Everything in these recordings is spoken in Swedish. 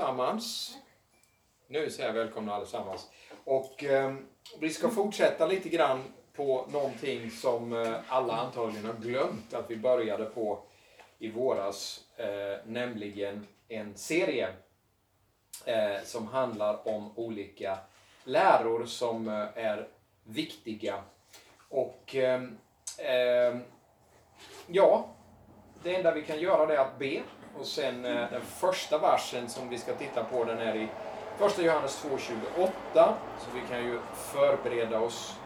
allesammans. Nu säger jag välkomna allesammans. Och eh, vi ska fortsätta lite grann på någonting som eh, alla antagligen har glömt att vi började på i våras. Eh, nämligen en serie eh, som handlar om olika läror som eh, är viktiga. Och ehm, ehm, ja, det enda vi kan göra det är att be. Och sen eh, den första versen som vi ska titta på den är i första Johannes 2.28. Så vi kan ju förbereda oss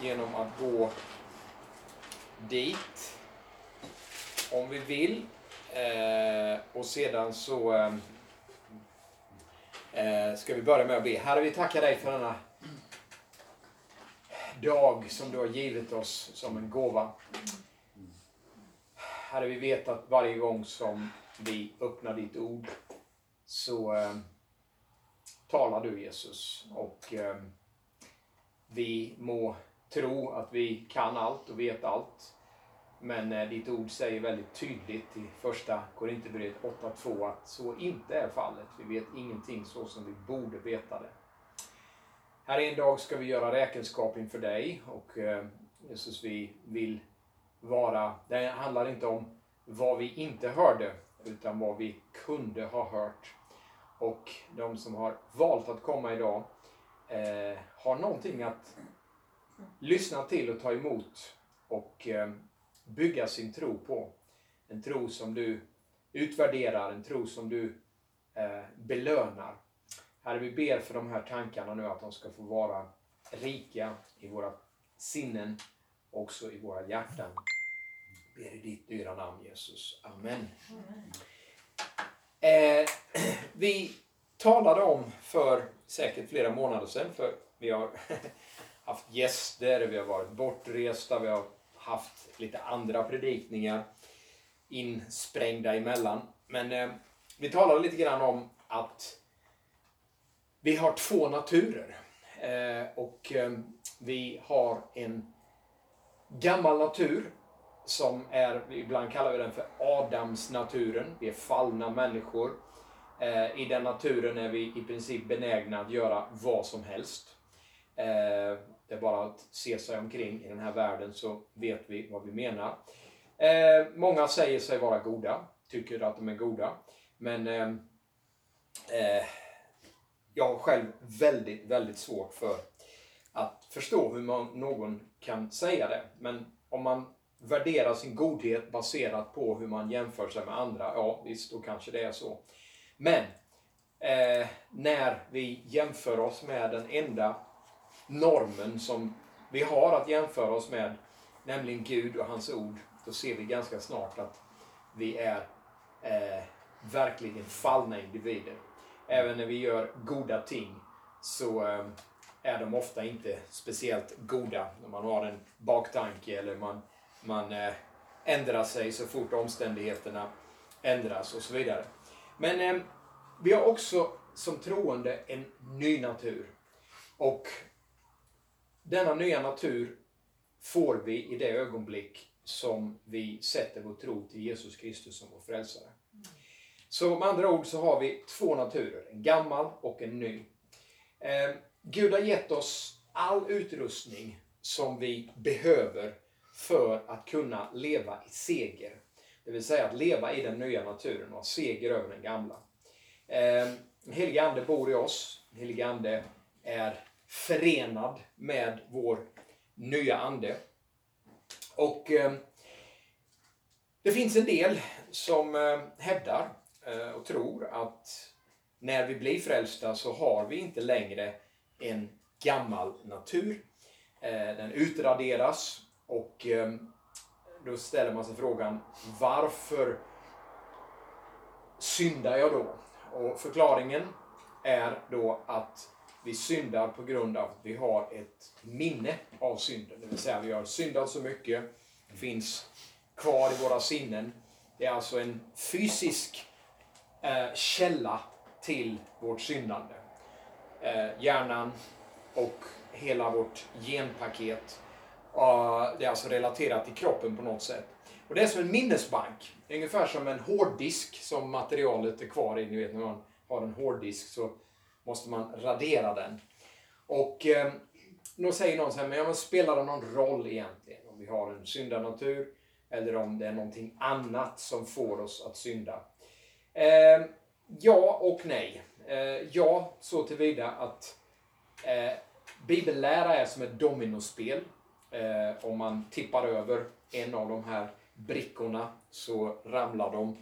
genom att gå dit. Om vi vill. Eh, och sedan så eh, eh, ska vi börja med att be. Herre, vi tackar dig för denna dag som du har givit oss som en gåva. Herre, vi vet att varje gång som vi öppnar ditt ord så eh, talar du Jesus. Och eh, vi må tro att vi kan allt och vet allt. Men eh, ditt ord säger väldigt tydligt i första Korinthierbrevet 8.2 att så inte är fallet. Vi vet ingenting så som vi borde veta det. Här en dag ska vi göra räkenskap inför dig och eh, Jesus vi vill vara, det handlar inte om vad vi inte hörde utan vad vi kunde ha hört. Och de som har valt att komma idag eh, har någonting att lyssna till och ta emot och eh, bygga sin tro på. En tro som du utvärderar, en tro som du eh, belönar. Herre, vi ber för de här tankarna nu att de ska få vara rika i våra sinnen, också i våra hjärtan. Ber i ditt dyra namn Jesus. Amen. Eh, vi talade om för säkert flera månader sedan, för vi har haft gäster, vi har varit bortresta, vi har haft lite andra predikningar insprängda emellan. Men eh, vi talade lite grann om att vi har två naturer. Eh, och eh, vi har en gammal natur som är, ibland kallar vi den för Adamsnaturen. Vi är fallna människor. Eh, I den naturen är vi i princip benägna att göra vad som helst. Eh, det är bara att se sig omkring i den här världen så vet vi vad vi menar. Eh, många säger sig vara goda, tycker att de är goda. Men eh, eh, jag har själv väldigt, väldigt svårt för att förstå hur man, någon kan säga det. Men om man värdera sin godhet baserat på hur man jämför sig med andra, ja visst, då kanske det är så. Men eh, när vi jämför oss med den enda normen som vi har att jämföra oss med, nämligen Gud och hans ord, då ser vi ganska snart att vi är eh, verkligen fallna individer. Även när vi gör goda ting så eh, är de ofta inte speciellt goda. När man har en baktanke eller man, man eh, ändrar sig så fort omständigheterna ändras och så vidare. Men eh, vi har också som troende en ny natur. Och denna nya natur får vi i det ögonblick som vi sätter vår tro till Jesus Kristus som vår frälsare. Så med andra ord så har vi två naturer, en gammal och en ny. Eh, Gud har gett oss all utrustning som vi behöver för att kunna leva i seger. Det vill säga att leva i den nya naturen och ha seger över den gamla. Eh, helige Ande bor i oss. Helige Ande är förenad med vår nya ande. Och eh, det finns en del som eh, hävdar eh, och tror att när vi blir frälsta så har vi inte längre en gammal natur. Eh, den utraderas och ehm, då ställer man sig frågan varför syndar jag då? Och förklaringen är då att vi syndar på grund av att vi har ett minne av synden. Det vill säga vi har syndat så mycket, det finns kvar i våra sinnen. Det är alltså en fysisk eh, källa till vårt syndande. Eh, hjärnan och hela vårt genpaket. Uh, det är alltså relaterat till kroppen på något sätt. Och det är som en minnesbank. Ungefär som en hårddisk som materialet är kvar i. Ni vet när man har en hårddisk så måste man radera den. Och eh, då säger någon så här, men, ja, men spelar det någon roll egentligen om vi har en syndanatur eller om det är någonting annat som får oss att synda? Eh, ja och nej. Eh, ja, så tillvida att eh, bibellära är som ett dominospel. Eh, om man tippar över en av de här brickorna så ramlar de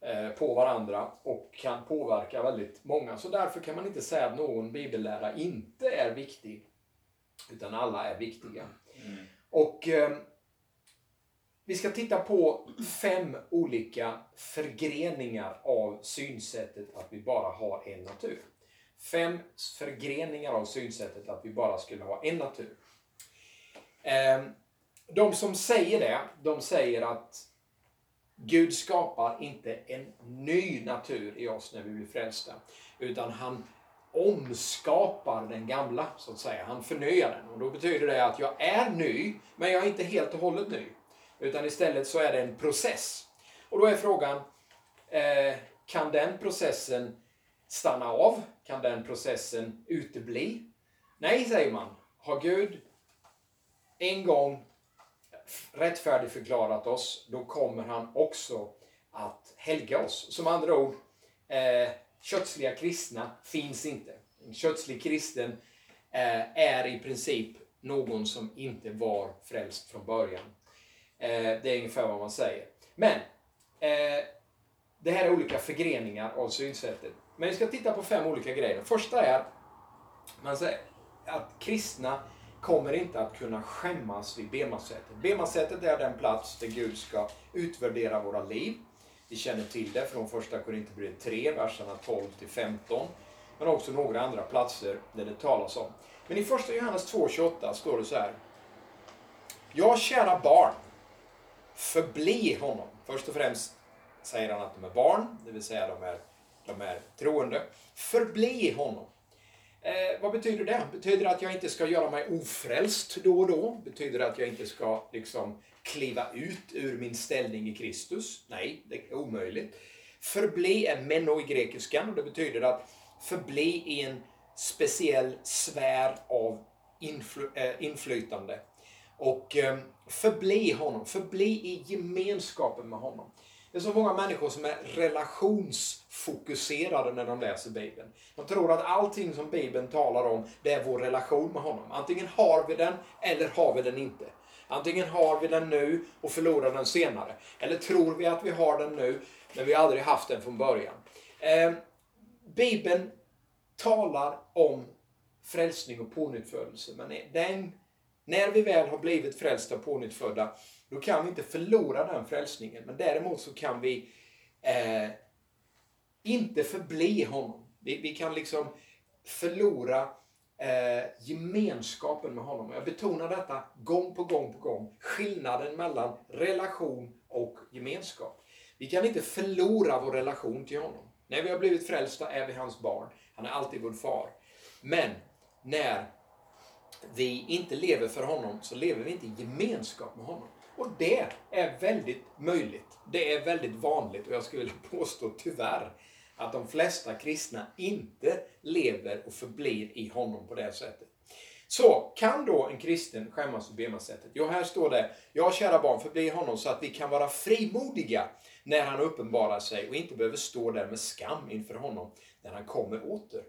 eh, på varandra och kan påverka väldigt många. Så därför kan man inte säga att någon bibellära inte är viktig. Utan alla är viktiga. Mm. Och eh, vi ska titta på fem olika förgreningar av synsättet att vi bara har en natur. Fem förgreningar av synsättet att vi bara skulle ha en natur. Ehm, de som säger det, de säger att Gud skapar inte en ny natur i oss när vi blir frälsta. Utan han omskapar den gamla, så att säga. Han förnyar den. Och då betyder det att jag är ny, men jag är inte helt och hållet ny. Utan istället så är det en process. Och då är frågan, eh, kan den processen stanna av? Kan den processen utebli? Nej, säger man. Har Gud en gång rättfärdigförklarat oss, då kommer han också att helga oss. Som andra ord, eh, kötsliga kristna finns inte. En kötslig kristen eh, är i princip någon som inte var frälst från början. Eh, det är ungefär vad man säger. Men, eh, det här är olika förgreningar av synsättet. Men vi ska titta på fem olika grejer. första är man säger att kristna kommer inte att kunna skämmas vid bemasätet. Bemasätet är den plats där Gud ska utvärdera våra liv. Vi känner till det från första Korinthierbrevet 3, verserna 12 15. Men också några andra platser där det talas om. Men i första Johannes 2.28 står det så här. Ja, kära barn, förbli honom. Först och främst säger han att de är barn, det vill säga de är, de är troende. Förbli honom. Eh, vad betyder det? Betyder det att jag inte ska göra mig ofrälst då och då? Betyder det att jag inte ska liksom kliva ut ur min ställning i Kristus? Nej, det är omöjligt. Förbli är menno i grekiskan och det betyder att förbli i en speciell sfär av infly äh, eh, inflytande. Och eh, förbli honom, förbli i gemenskapen med honom. Det är så många människor som är relationsfokuserade när de läser Bibeln. De tror att allting som Bibeln talar om, det är vår relation med honom. Antingen har vi den, eller har vi den inte. Antingen har vi den nu och förlorar den senare. Eller tror vi att vi har den nu, men vi har aldrig haft den från början. Eh, Bibeln talar om frälsning och pånyttfödelse, men den, när vi väl har blivit frälsta och pånyttfödda då kan vi inte förlora den frälsningen. Men däremot så kan vi eh, inte förbli honom. Vi, vi kan liksom förlora eh, gemenskapen med honom. Jag betonar detta gång på gång på gång. Skillnaden mellan relation och gemenskap. Vi kan inte förlora vår relation till honom. När vi har blivit frälsta är vi hans barn. Han är alltid vår far. Men när vi inte lever för honom så lever vi inte i gemenskap med honom. Och det är väldigt möjligt. Det är väldigt vanligt och jag skulle vilja påstå tyvärr att de flesta kristna inte lever och förblir i honom på det sättet. Så, kan då en kristen skämmas för bemasättet? Jo, här står det, ja kära barn, förbli honom så att vi kan vara frimodiga när han uppenbarar sig och inte behöver stå där med skam inför honom när han kommer åter.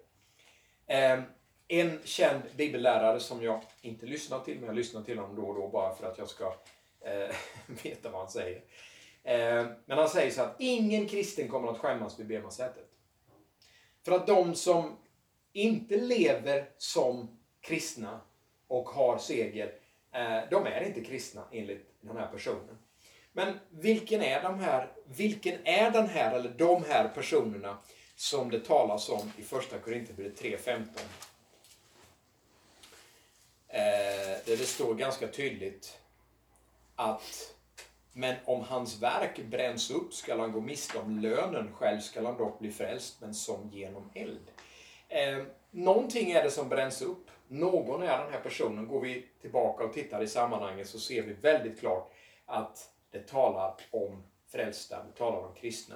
Eh, en känd bibellärare som jag inte lyssnar till, men jag lyssnar till honom då och då bara för att jag ska eh, veta vad han säger. Eh, men han säger så att ingen kristen kommer att skämmas vid bemasätet. För att de som inte lever som kristna och har seger, eh, de är inte kristna enligt den här personen. Men vilken är, de här, vilken är den här, eller de här personerna som det talas om i första Korinthierbrevet 3.15? Eh, där det står ganska tydligt att men om hans verk bränns upp skall han gå miste om lönen, själv skall han dock bli frälst, men som genom eld. Eh, någonting är det som bränns upp. Någon är den här personen. Går vi tillbaka och tittar i sammanhanget så ser vi väldigt klart att det talar om frälsta, det talar om kristna.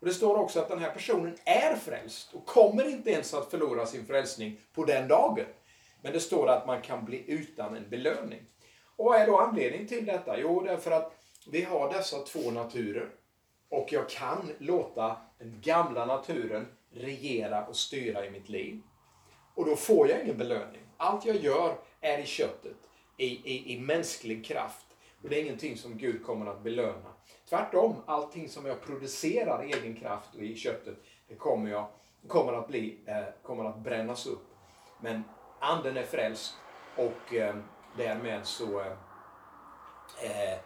Och Det står också att den här personen är frälst och kommer inte ens att förlora sin frälsning på den dagen. Men det står att man kan bli utan en belöning. Och vad är då anledningen till detta? Jo, därför att vi har dessa två naturer. Och jag kan låta den gamla naturen regera och styra i mitt liv. Och då får jag ingen belöning. Allt jag gör är i köttet, i, i, i mänsklig kraft. Och det är ingenting som Gud kommer att belöna. Tvärtom, allting som jag producerar i egen kraft och i köttet, det kommer, jag, kommer, att, bli, eh, kommer att brännas upp. Men anden är frälst och eh, därmed så eh,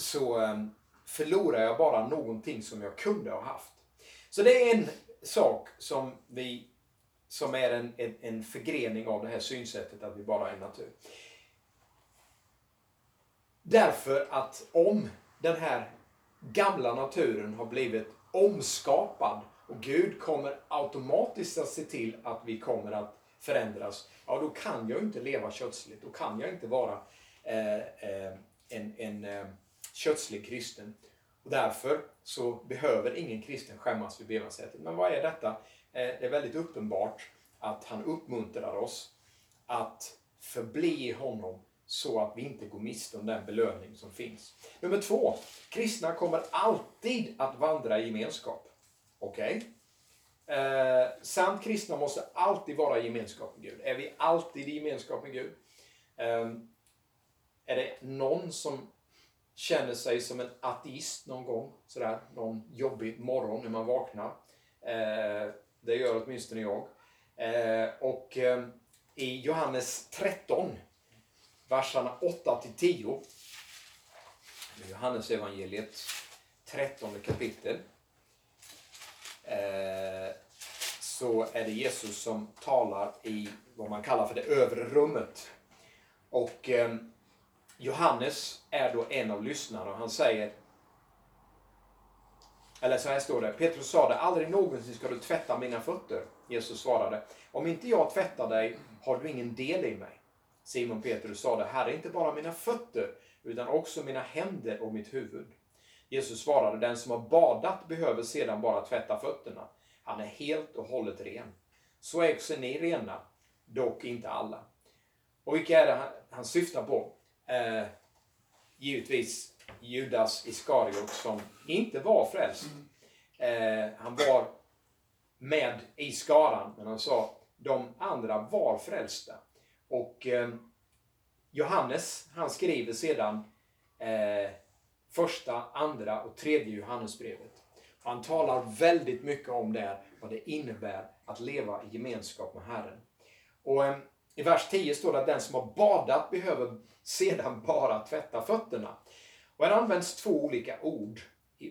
så eh, förlorar jag bara någonting som jag kunde ha haft. Så det är en sak som, vi, som är en, en, en förgrening av det här synsättet att vi bara är natur. Därför att om den här gamla naturen har blivit omskapad och Gud kommer automatiskt att se till att vi kommer att förändras, ja då kan jag inte leva kötsligt. Då kan jag inte vara eh, eh, en, en eh, kötslig kristen. Och därför så behöver ingen kristen skämmas vid bevaksätet. Men vad är detta? Eh, det är väldigt uppenbart att han uppmuntrar oss att förbli i honom så att vi inte går miste om den belöning som finns. Nummer två. Kristna kommer alltid att vandra i gemenskap. Okej? Okay? Eh, sant kristna måste alltid vara i gemenskap med Gud. Är vi alltid i gemenskap med Gud? Eh, är det någon som känner sig som en ateist någon gång, sådär, någon jobbig morgon när man vaknar. Eh, det gör åtminstone jag. Eh, och eh, i Johannes 13, verserna 8-10, Johannes evangeliet 13 kapitel, eh, så är det Jesus som talar i vad man kallar för det övre rummet. Och eh, Johannes är då en av lyssnarna och han säger eller så här står det. Petrus sade, aldrig någonsin ska du tvätta mina fötter. Jesus svarade, om inte jag tvättar dig har du ingen del i mig. Simon Petrus sade, Herre, inte bara mina fötter utan också mina händer och mitt huvud. Jesus svarade, den som har badat behöver sedan bara tvätta fötterna. Han är helt och hållet ren. Så är också ni rena, dock inte alla. Och vilka är det han, han syftar på? eh, givetvis Judas Iskariot som inte var frälst. Eh, han var med i skaran, men han sa de andra var frälsta. Och eh, Johannes, han skriver sedan eh, första, andra och tredje Johannesbrevet. Han talar väldigt mycket om det, vad det innebär att leva i gemenskap med Herren. Och eh, i vers 10 står det att den som har badat behöver sedan bara tvätta fötterna. Och här används två olika ord.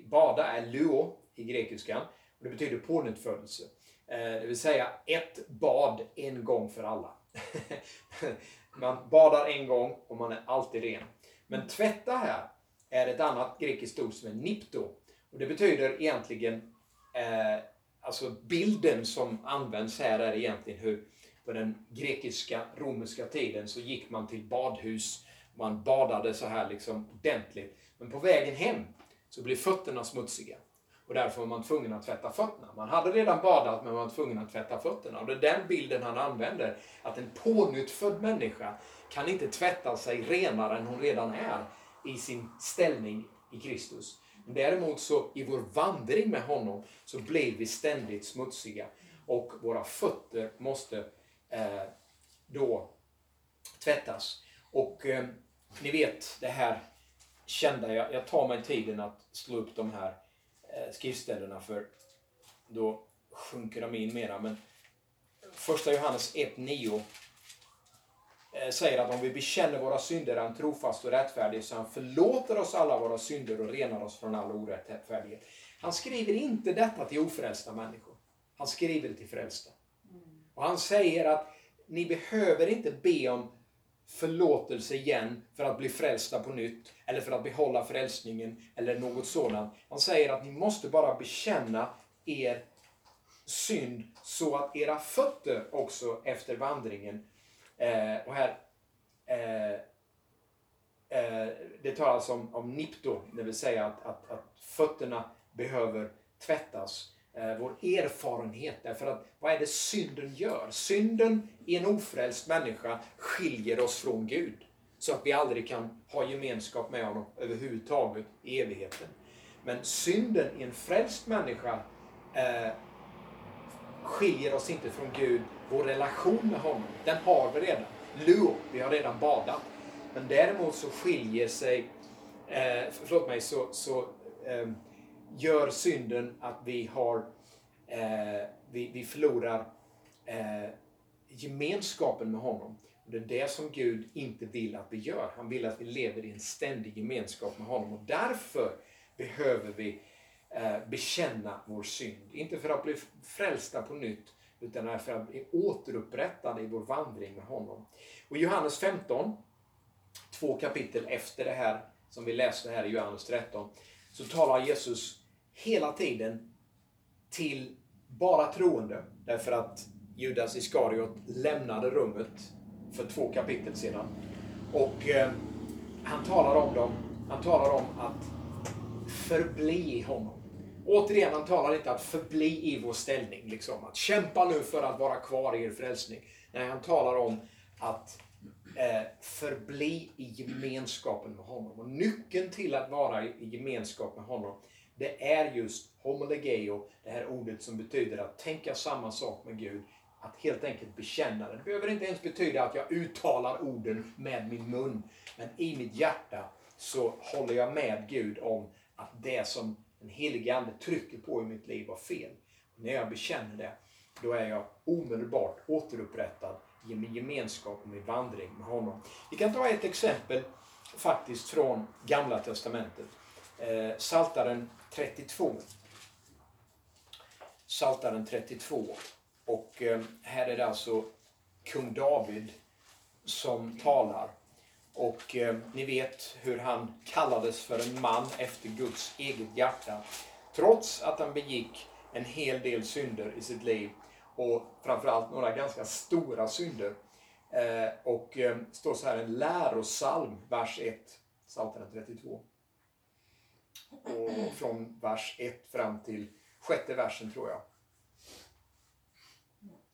Bada är luo i grekiskan och det betyder pånyttfödelse. Eh, det vill säga ett bad en gång för alla. man badar en gång och man är alltid ren. Men tvätta här är ett annat grekiskt ord som är nipto. Och det betyder egentligen, eh, alltså bilden som används här är egentligen hur på den grekiska, romerska tiden så gick man till badhus, man badade så här liksom ordentligt. Men på vägen hem så blev fötterna smutsiga. Och därför var man tvungen att tvätta fötterna. Man hade redan badat men man var tvungen att tvätta fötterna. Och det är den bilden han använder. Att en pånyttfödd människa kan inte tvätta sig renare än hon redan är i sin ställning i Kristus. Men däremot så i vår vandring med honom så blir vi ständigt smutsiga. Och våra fötter måste eh, då tvättas. Och eh, ni vet det här kända, jag, jag tar mig tiden att slå upp de här eh, skriftställena för då sjunker de in mera. Men första Johannes 1.9 Eh, säger att om vi bekänner våra synder är han trofast och rättfärdig så han förlåter oss alla våra synder och renar oss från all orättfärdighet. Han skriver inte detta till ofrälsta människor. Han skriver det till frälsta. Och han säger att ni behöver inte be om förlåtelse igen för att bli frälsta på nytt eller för att behålla frälsningen eller något sådant. Han säger att ni måste bara bekänna er synd så att era fötter också efter vandringen eh, och här eh, eh, det talas om, om nipto, det vill säga att, att, att fötterna behöver tvättas. Eh, vår erfarenhet. Därför att vad är det synden gör? Synden i en ofrälst människa skiljer oss från Gud. Så att vi aldrig kan ha gemenskap med honom överhuvudtaget i evigheten. Men synden i en frälst människa eh, skiljer oss inte från Gud. Vår relation med honom, den har vi redan. Luo, vi har redan badat. Men däremot så skiljer sig, eh, förlåt mig, så, så eh, gör synden att vi har, eh, vi, vi förlorar eh, gemenskapen med honom. Och det är det som Gud inte vill att vi gör. Han vill att vi lever i en ständig gemenskap med honom. Och därför behöver vi Eh, bekänna vår synd. Inte för att bli frälsta på nytt, utan för att bli återupprättade i vår vandring med honom. Och Johannes 15, två kapitel efter det här som vi läste här i Johannes 13, så talar Jesus hela tiden till bara troende. Därför att Judas Iskariot lämnade rummet för två kapitel sedan. Och eh, han talar om dem. Han talar om att förbli i honom. Återigen, han talar inte att förbli i vår ställning. Liksom. Att kämpa nu för att vara kvar i er frälsning. Nej, han talar om att eh, förbli i gemenskapen med honom. Och nyckeln till att vara i, gemenskap med honom, det är just homologeo, det här ordet som betyder att tänka samma sak med Gud. Att helt enkelt bekänna det. Det behöver inte ens betyda att jag uttalar orden med min mun. Men i mitt hjärta så håller jag med Gud om att det som den helige Ande trycker på i mitt liv var fel. Och när jag bekänner det, då är jag omedelbart återupprättad i min gemenskap och min vandring med honom. Vi kan ta ett exempel faktiskt från Gamla Testamentet. Eh, Saltaren 32. Saltaren 32. Och eh, här är det alltså kung David som talar. Och eh, ni vet hur han kallades för en man efter Guds eget hjärta. Trots att han begick en hel del synder i sitt liv. Och framförallt några ganska stora synder. Eh, och eh, står så här en lärosalm, vers 1, Psaltaren 32. Och från vers 1 fram till sjätte versen tror jag.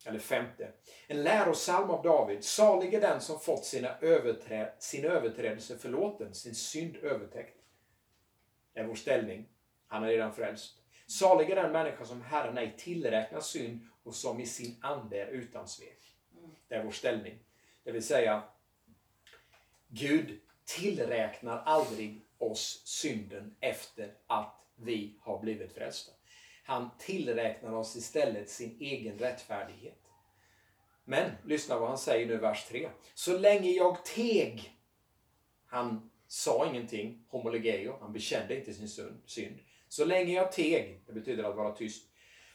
Eller femte. En lärosalm av David. Salig är den som fått sina överträ sin överträdelse förlåten, sin synd övertäckt. Det är vår ställning. Han är redan frälst. Salig är den människa som Herren ej tillräknar synd och som i sin ande är utan svek. Det är vår ställning. Det vill säga, Gud tillräknar aldrig oss synden efter att vi har blivit frälsta. Han tillräknar oss istället sin egen rättfärdighet. Men lyssna vad han säger nu i vers 3. Så länge jag teg, han sa ingenting, homologeo, han bekände inte sin synd. Så länge jag teg, det betyder att vara tyst,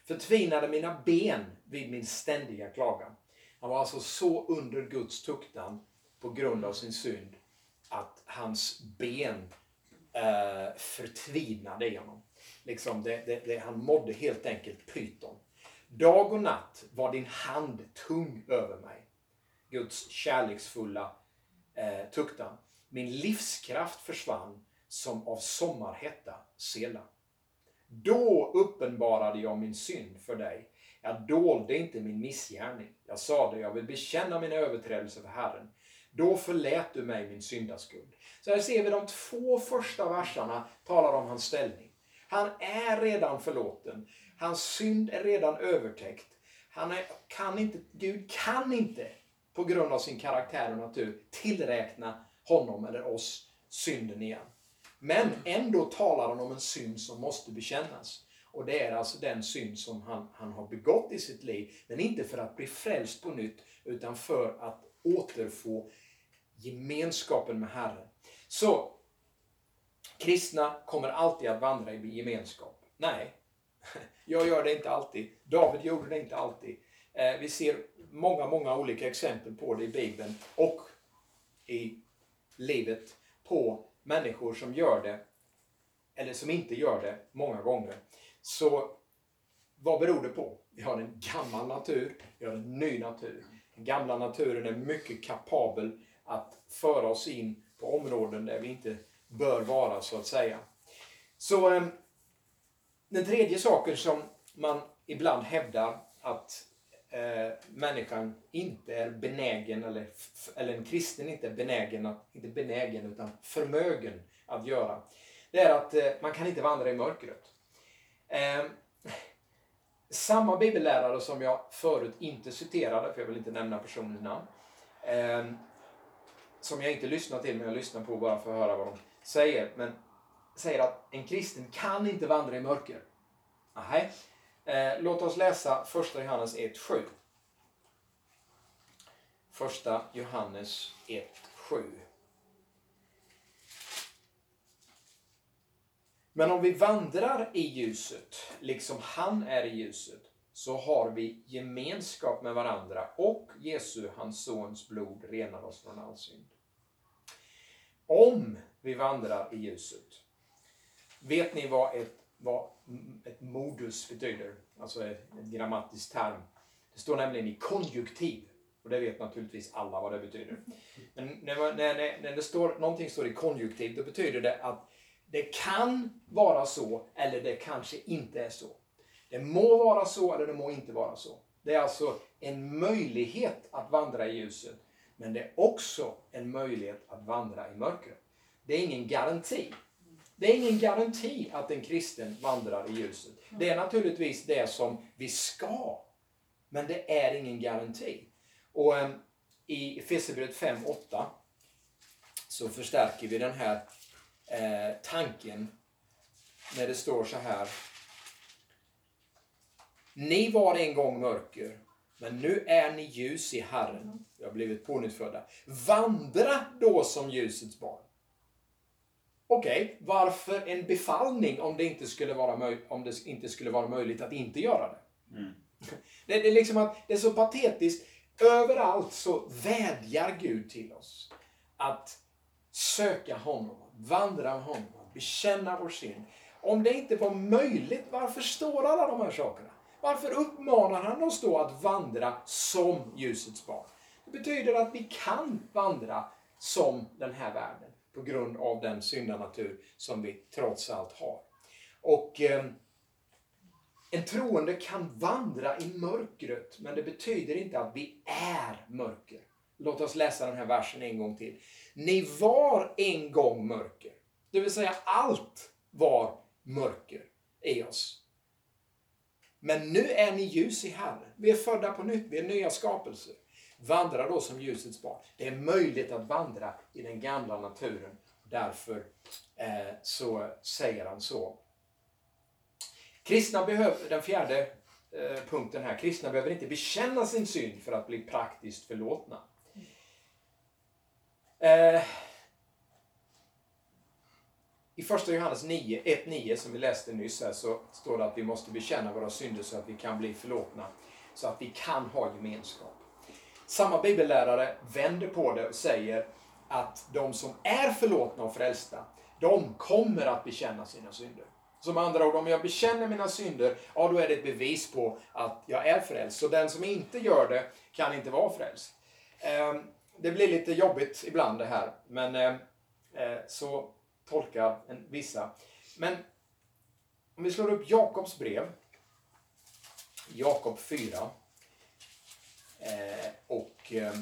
förtvinade mina ben vid min ständiga klagan. Han var alltså så under Guds tuktan på grund av sin synd att hans ben eh, förtvinade i honom. Liksom det, det, det, han mådde helt enkelt pyton. Dag och natt var din hand tung över mig. Guds kärleksfulla eh, tuktan. Min livskraft försvann som av sommarhetta sela. Då uppenbarade jag min synd för dig. Jag dolde inte min missgärning. Jag sade, jag vill bekänna mina överträdelser för Herren. Då förlät du mig min syndaskuld. Så här ser vi de två första verserna talar om hans ställning. Han är redan förlåten. Hans synd är redan övertäckt. Han är, kan inte, Gud kan inte på grund av sin karaktär och natur tillräkna honom eller oss synden igen. Men ändå talar han om en synd som måste bekännas. Och det är alltså den synd som han, han har begått i sitt liv. Men inte för att bli frälst på nytt, utan för att återfå gemenskapen med Herren. Så, kristna kommer alltid att vandra i gemenskap. Nej, jag gör det inte alltid. David gjorde det inte alltid. Eh, vi ser många, många olika exempel på det i Bibeln och i livet på människor som gör det eller som inte gör det många gånger. Så vad beror det på? Vi har en gammal natur, vi har en ny natur. Den gamla naturen är mycket kapabel att föra oss in på områden där vi inte bör vara så att säga. Så ehm, den tredje saken som man ibland hävdar att eh, människan inte är benägen, eller, eller en kristen inte är benägen, att, inte benägen utan förmögen att göra. Det är att eh, man kan inte vandra i mörkret. Eh, samma bibellärare som jag förut inte citerade, för jag vill inte nämna personens namn, eh, som jag inte lyssnar till, men jag lyssnar på bara för att höra vad de säger, men säger att en kristen kan inte vandra i mörker. Nej. Eh, låt oss läsa första Johannes 1.7. Första Johannes 1.7. Men om vi vandrar i ljuset, liksom han är i ljuset, så har vi gemenskap med varandra och Jesu, hans sons blod, renar oss från all synd. Om vi vandrar i ljuset. Vet ni vad ett, vad ett modus betyder? Alltså en grammatisk term. Det står nämligen i konjunktiv. Och det vet naturligtvis alla vad det betyder. Men när, när, när det står, någonting står i konjunktiv, då betyder det att det kan vara så, eller det kanske inte är så. Det må vara så, eller det må inte vara så. Det är alltså en möjlighet att vandra i ljuset, men det är också en möjlighet att vandra i mörkret. Det är ingen garanti. Det är ingen garanti att en kristen vandrar i ljuset. Det är naturligtvis det som vi ska, men det är ingen garanti. Och ehm, i Efesierbrevet 5.8 så förstärker vi den här eh, tanken när det står så här. Ni var en gång mörker, men nu är ni ljus i Herren. Jag har blivit pånyttfödda. Vandra då som ljusets barn. Okej, okay, varför en befallning om det, inte skulle vara om det inte skulle vara möjligt att inte göra det? Mm. Det, det, är liksom att, det är så patetiskt. Överallt så vädjar Gud till oss att söka honom, vandra med honom, bekänna vår synd. Om det inte var möjligt, varför står alla de här sakerna? Varför uppmanar han oss då att vandra som ljusets barn? Det betyder att vi kan vandra som den här världen på grund av den syndanatur som vi trots allt har. Och eh, En troende kan vandra i mörkret, men det betyder inte att vi är mörker. Låt oss läsa den här versen en gång till. Ni var en gång mörker. Det vill säga allt var mörker i oss. Men nu är ni ljus i Herren. Vi är födda på nytt, vi är nya skapelser. Vandra då som ljusets barn. Det är möjligt att vandra i den gamla naturen. Därför eh, så säger han så. Kristna behöver, den fjärde eh, punkten här, kristna behöver inte bekänna sin synd för att bli praktiskt förlåtna. Eh, I första Johannes 1.9 som vi läste nyss här, så står det att vi måste bekänna våra synder så att vi kan bli förlåtna. Så att vi kan ha gemenskap. Samma bibellärare vänder på det och säger att de som är förlåtna och frälsta, de kommer att bekänna sina synder. Som andra ord, om jag bekänner mina synder, ja då är det ett bevis på att jag är frälst. Så den som inte gör det kan inte vara frälst. Ehm, det blir lite jobbigt ibland det här, men ehm, eh, så tolkar vissa. Men om vi slår upp Jakobs brev, Jakob 4 eh, och eh,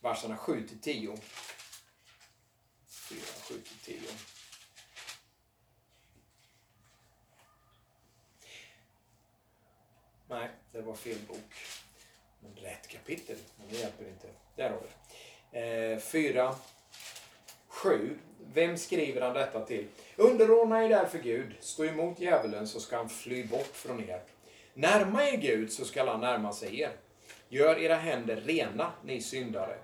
verserna 7 till 10. 4, 7 till 10. Nej, det var fel bok. Men rätt kapitel, men det hjälper inte. Där har vi eh, 4, 7. Vem skriver han detta till? Underordna er därför Gud, stå emot djävulen så ska han fly bort från er. Närma er Gud så skall han närma sig er. Gör era händer rena, ni syndare.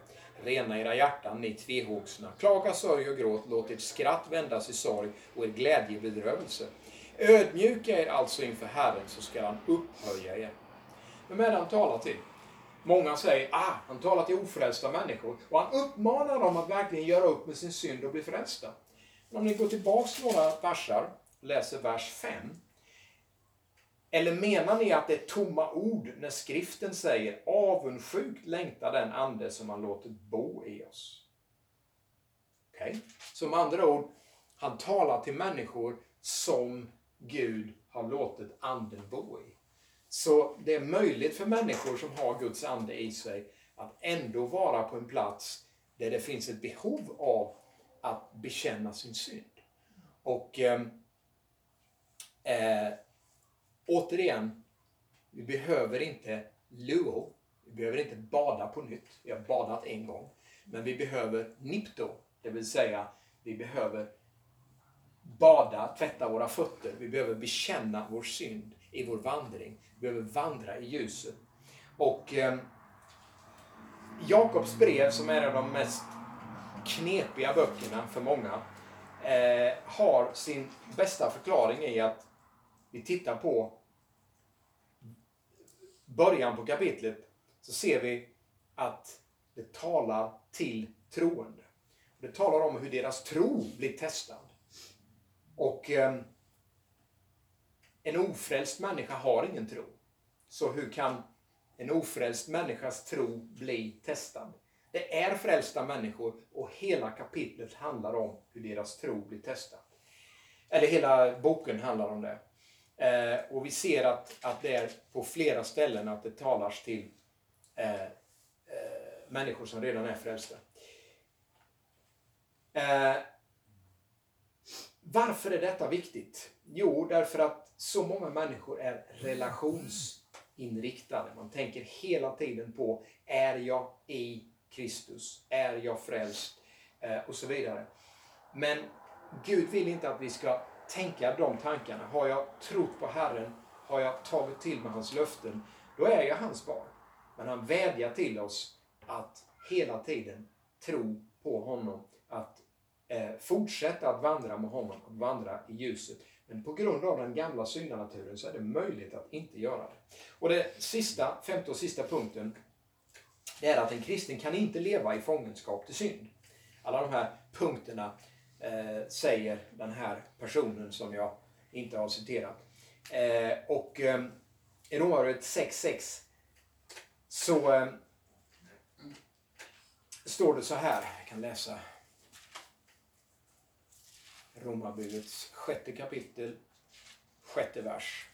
Rena era hjärtan, ni tvehågsna. Klaga, sörj och gråt, låt ert skratt vändas i sorg och er glädje i bedrövelse. Ödmjuka er alltså inför Herren så skall han upphöja er. Vem är det han talar till? Många säger ah, han talar till ofrälsta människor och han uppmanar dem att verkligen göra upp med sin synd och bli frälsta. Men om ni går tillbaks några versar, läser vers 5. Eller menar ni att det är tomma ord när skriften säger avundsjukt längtar den ande som han låtit bo i oss? Okej? Okay. Som andra ord, han talar till människor som Gud har låtit anden bo i. Så det är möjligt för människor som har Guds ande i sig att ändå vara på en plats där det finns ett behov av att bekänna sin synd. Och ehm, eh, återigen, vi behöver inte luo, vi behöver inte bada på nytt. Vi har badat en gång. Men vi behöver nipto, det vill säga vi behöver bada, tvätta våra fötter. Vi behöver bekänna vår synd i vår vandring. Vi behöver vandra i ljuset. Och eh, Jakobs brev, som är en av de mest knepiga böckerna för många, eh, har sin bästa förklaring i att vi tittar på början på kapitlet så ser vi att det talar till troende. Det talar om hur deras tro blir testad. Och eh, en ofrälst människa har ingen tro. Så hur kan en ofrälst människas tro bli testad? Det är frälsta människor och hela kapitlet handlar om hur deras tro blir testad. Eller hela boken handlar om det. Eh, och vi ser att, att det är på flera ställen att det talas till eh, eh, människor som redan är frälsta. Eh, varför är detta viktigt? Jo, därför att så många människor är relationsinriktade. Man tänker hela tiden på, är jag i Kristus? Är jag frälst? Eh, och så vidare. Men Gud vill inte att vi ska tänka de tankarna. Har jag trott på Herren, har jag tagit till mig hans löften, då är jag hans barn. Men han vädjar till oss att hela tiden tro på honom, att eh, fortsätta att vandra med honom, att vandra i ljuset. Men på grund av den gamla syndanaturen så är det möjligt att inte göra det. Och det sista, femte och sista punkten, det är att en kristen kan inte leva i fångenskap till synd. Alla de här punkterna eh, säger den här personen som jag inte har citerat. Eh, och eh, i Romarbrevet 6.6 så eh, står det så här, jag kan läsa Romarbrevets sjätte kapitel, sjätte vers.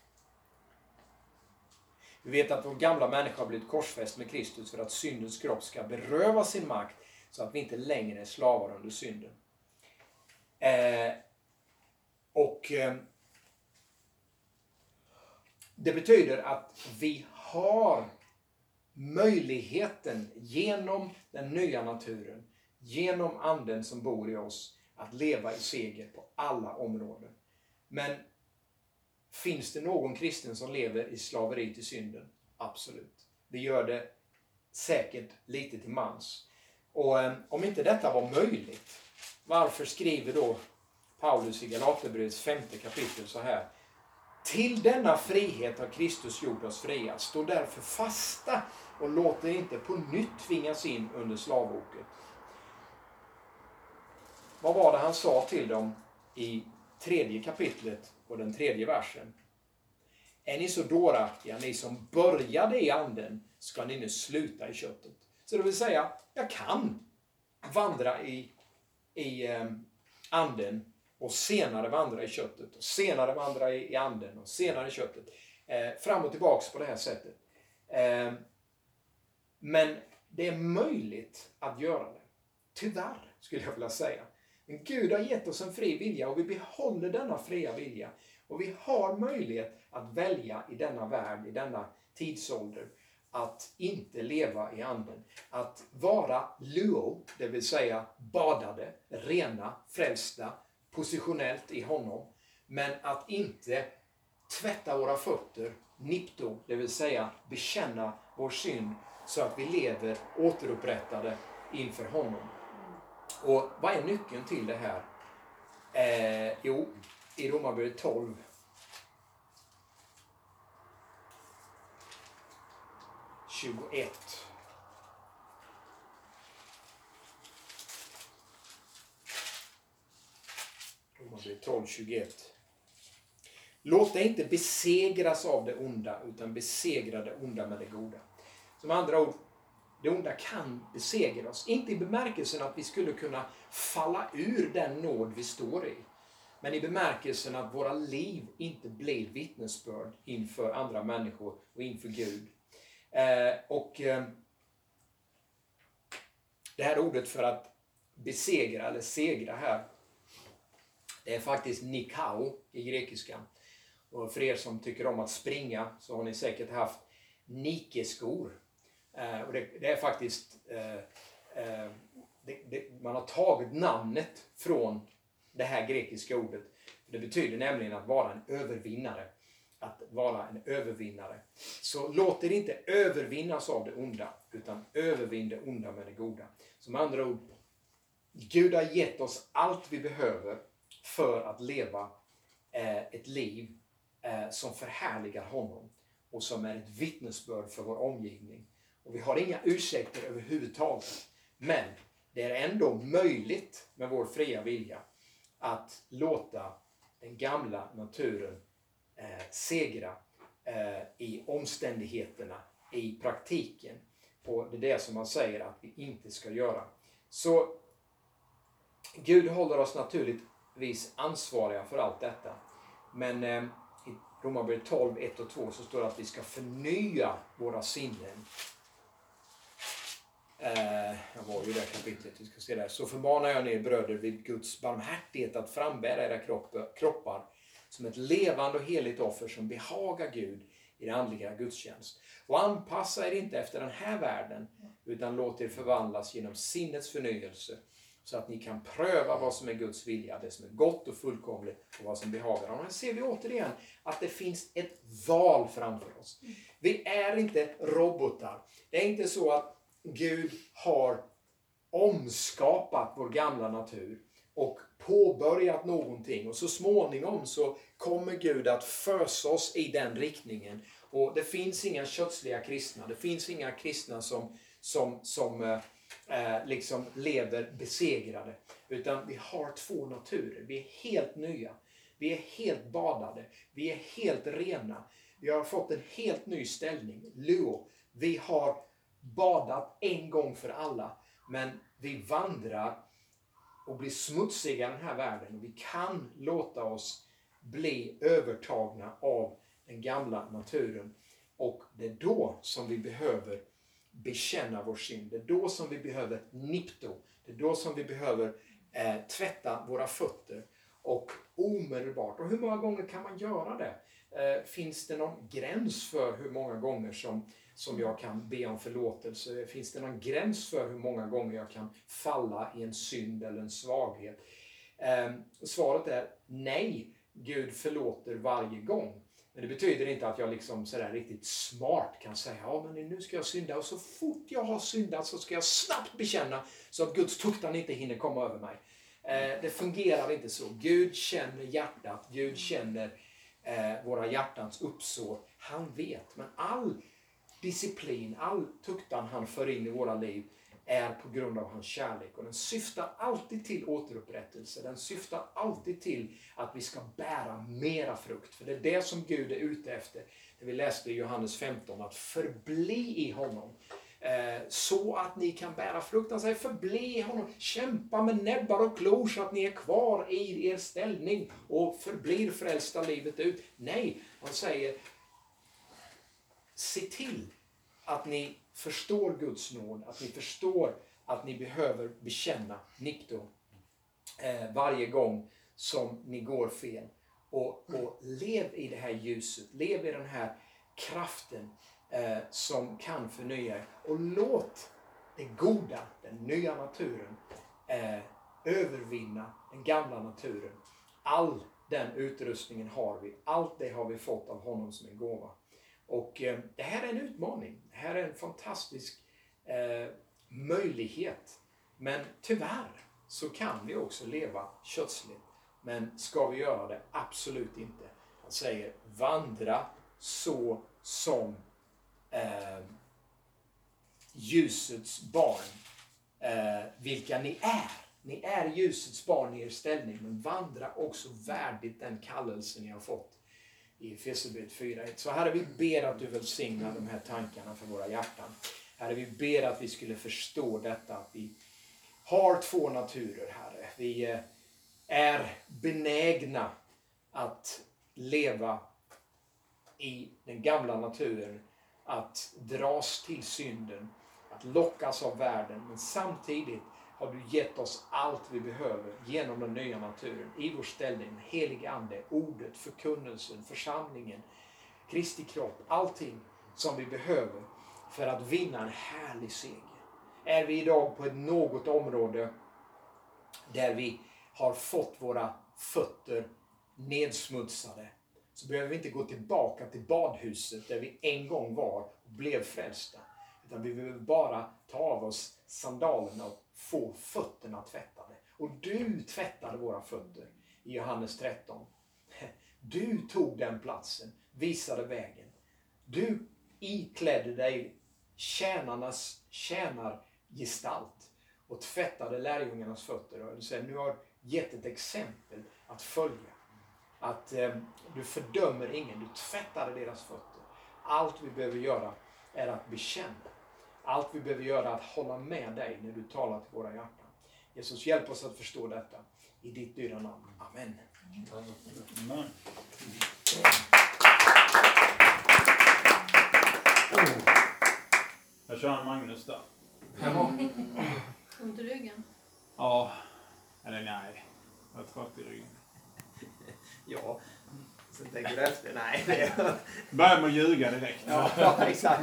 Vi vet att vår gamla människa har blivit korsfäst med Kristus för att syndens kropp ska beröva sin makt så att vi inte längre är slavar under synden. Eh, och eh, Det betyder att vi har möjligheten genom den nya naturen, genom anden som bor i oss, att leva i seger på alla områden. Men finns det någon kristen som lever i slaveri till synden? Absolut. Vi gör det säkert lite till mans. Och eh, om inte detta var möjligt, varför skriver då Paulus i Galaterbrevets femte kapitel så här. Till denna frihet har Kristus gjort oss fria. Stå därför fasta och låt er inte på nytt tvingas in under slavoket. Vad var det han sa till dem i tredje kapitlet och den tredje versen? Är ni så dåraktiga, ni som började i anden, ska ni nu sluta i köttet. Så det vill säga, jag kan vandra i, i eh, anden och senare vandra i köttet och senare vandra i, i anden och senare i köttet. Eh, fram och tillbaks på det här sättet. Eh, men det är möjligt att göra det. Tyvärr, skulle jag vilja säga. Men Gud har gett oss en fri vilja och vi behåller denna fria vilja. Och vi har möjlighet att välja i denna värld, i denna tidsålder, att inte leva i anden. Att vara luo, det vill säga badade, rena, frälsta, positionellt i honom. Men att inte tvätta våra fötter, nipto, det vill säga bekänna vår synd så att vi lever återupprättade inför honom. Och vad är nyckeln till det här? Eh, jo, i Romarbrevet 12 21 Romarbrevet 12, 21. Låt dig inte besegras av det onda, utan besegra det onda med det goda. Som andra ord, det onda kan besegra oss. Inte i bemärkelsen att vi skulle kunna falla ur den nåd vi står i. Men i bemärkelsen att våra liv inte blir vittnesbörd inför andra människor och inför Gud. Eh, och eh, Det här ordet för att besegra eller segra här, det är faktiskt nikao i grekiskan. Och för er som tycker om att springa så har ni säkert haft Nikeskor. Eh, och det, det, är faktiskt... Eh, eh, det, det, man har tagit namnet från det här grekiska ordet. Det betyder nämligen att vara en övervinnare. Att vara en övervinnare. Så låt er inte övervinnas av det onda, utan övervinn det onda med det goda. Som andra ord, Gud har gett oss allt vi behöver för att leva eh, ett liv eh, som förhärligar honom och som är ett vittnesbörd för vår omgivning. Och vi har inga ursäkter överhuvudtaget. Men det är ändå möjligt med vår fria vilja att låta den gamla naturen eh, segra eh, i omständigheterna, i praktiken. Och det är det som man säger att vi inte ska göra. Så Gud håller oss naturligtvis ansvariga för allt detta. Men eh, i Romarbrevet 12, 1 och 2 så står det att vi ska förnya våra sinnen Eh, jag var ju i det kapitlet, vi ska se där. Så förmanar jag er bröder vid Guds barmhärtighet att frambära era kroppar som ett levande och heligt offer som behagar Gud i den andliga gudstjänst. Och anpassa er inte efter den här världen, utan låt er förvandlas genom sinnets förnyelse så att ni kan pröva vad som är Guds vilja, det som är gott och fullkomligt och vad som behagar honom. Här ser vi återigen att det finns ett val framför oss. Vi är inte robotar. Det är inte så att Gud har omskapat vår gamla natur och påbörjat någonting och så småningom så kommer Gud att fösa oss i den riktningen. Och det finns inga kötsliga kristna, det finns inga kristna som, som, som eh, eh liksom lever besegrade. Utan vi har två naturer, vi är helt nya. Vi är helt badade, vi är helt rena. Vi har fått en helt ny ställning, luo. Vi har badat en gång för alla. Men vi vandrar och blir smutsiga i den här världen. Vi kan låta oss bli övertagna av den gamla naturen. Och det är då som vi behöver bekänna vår synd. Det är då som vi behöver nipto. Det är då som vi behöver eh, tvätta våra fötter. Och omedelbart. Och hur många gånger kan man göra det? Eh, finns det någon gräns för hur många gånger som som jag kan be om förlåtelse? Finns det någon gräns för hur många gånger jag kan falla i en synd eller en svaghet? Eh, svaret är nej, Gud förlåter varje gång. Men det betyder inte att jag liksom sådär riktigt smart kan säga ja men nu ska jag synda och så fort jag har syndat så ska jag snabbt bekänna så att Guds tuktan inte hinner komma över mig. Eh, det fungerar inte så. Gud känner hjärtat, Gud känner eh, våra hjärtans uppsår. Han vet. Men all disciplin, all tuktan han för in i våra liv är på grund av hans kärlek. Och den syftar alltid till återupprättelse. Den syftar alltid till att vi ska bära mera frukt. För det är det som Gud är ute efter. Det vi läste i Johannes 15, att förbli i honom. Eh, så att ni kan bära frukt. Han säger förbli i honom. Kämpa med näbbar och klor så att ni är kvar i er ställning och förblir frälsta livet ut. Nej, han säger se till att ni förstår Guds nåd, att ni förstår att ni behöver bekänna nikto eh, varje gång som ni går fel. Och, och lev i det här ljuset, lev i den här kraften eh, som kan förnya er. Och låt det goda, den nya naturen, eh, övervinna den gamla naturen. All den utrustningen har vi. Allt det har vi fått av honom som en gåva. Och eh, det här är en utmaning. Det här är en fantastisk eh, möjlighet. Men tyvärr så kan vi också leva kötsligt. Men ska vi göra det? Absolut inte. Han säger vandra så som eh, ljusets barn, eh, vilka ni är. Ni är ljusets barn i er ställning, men vandra också värdigt den kallelse ni har fått i Efesierbrevet 4.1. Så Herre, vi ber att du välsignar de här tankarna för våra hjärtan. Herre, vi ber att vi skulle förstå detta, att vi har två naturer, Herre. Vi eh, är benägna att leva i den gamla naturen, att dras till synden, att lockas av världen. Men samtidigt har du gett oss allt vi behöver genom den nya naturen, i vår ställning, helig Ande, ordet, förkunnelsen, församlingen, Kristi kropp, allting som vi behöver för att vinna en härlig seger. Är vi idag på ett något område där vi har fått våra fötter nedsmutsade så behöver vi inte gå tillbaka till badhuset där vi en gång var och blev frälsta. Utan vi behöver bara ta av oss sandalerna och få fötterna tvättade. Och du tvättade våra fötter i Johannes 13. Du tog den platsen, visade vägen. Du iklädde dig tjänarnas tjänargestalt och tvättade lärjungarnas fötter. Och du säger, nu har gett ett exempel att följa. Att eh, du fördömer ingen, du tvättade deras fötter. Allt vi behöver göra är att bekänna. Allt vi behöver göra är att hålla med dig när du talar till våra hjärtan. Jesus, hjälp oss att förstå detta. I ditt dyra namn. Amen. Amen. Jag kör en Magnus där. Ont i ryggen? Ja, eller nej. Jag är trött i ryggen. Ja, sen tänker du efter. Nej, Börjar med att ljuga direkt. Ja, exakt.